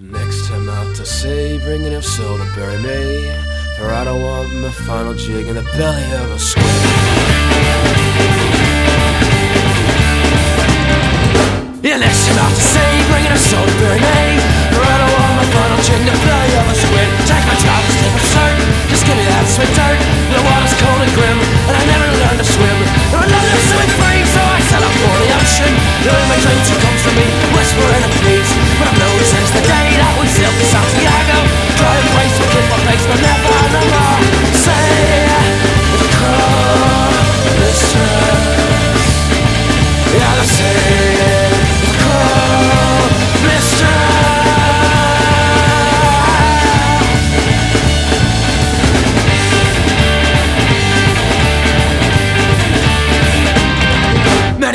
Next time out to sea, bringing up soul to bury me. For I don't want my final jig in the belly of a squid. Yeah, next time out to sea, bringing up soul to bury me. For I don't want my final jig in the belly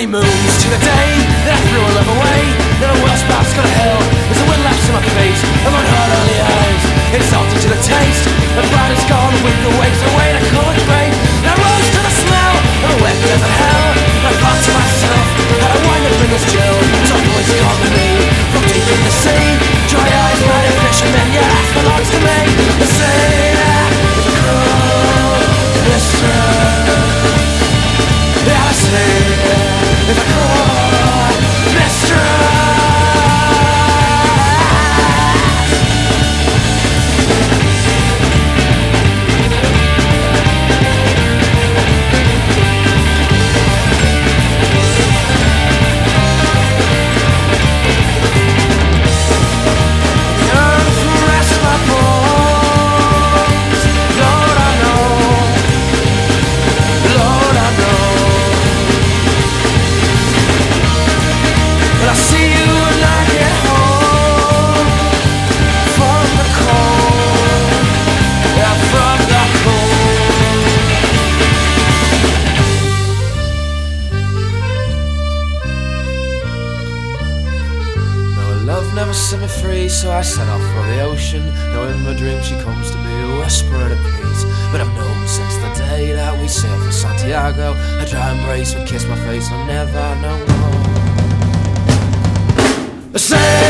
Many moons to the day that I threw a love away. Then a well spout's got a hell. There's a wind laps in my face And my heart if I call never set me free, so I set off for the ocean. Now in my dream she comes to me, whispering a peace. But I've known since the day that we sailed for Santiago. A dry embrace would kiss my face, I'll never know more. Say